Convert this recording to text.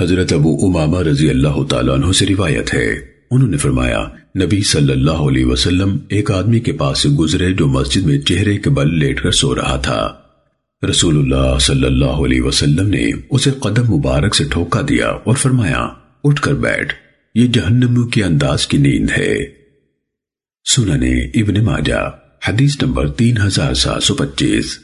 حضرت ابو امامہ رضی اللہ تعالیٰ عنہ سے روایت ہے۔ انہوں نے فرمایا، نبی صلی اللہ علیہ وسلم ایک آدمی کے پاس سے گزرے جو مسجد میں چہرے کے بل لیٹ کر سو رہا تھا۔ رسول اللہ صلی اللہ علیہ وسلم نے اسے قدم مبارک سے ٹھوکا دیا اور فرمایا، اٹھ کر بیٹھ، یہ جہنم کے انداز کی نیند ہے۔ سننے ابن ماجہ، حدیث نمبر تین ہزار سات سو پچیس۔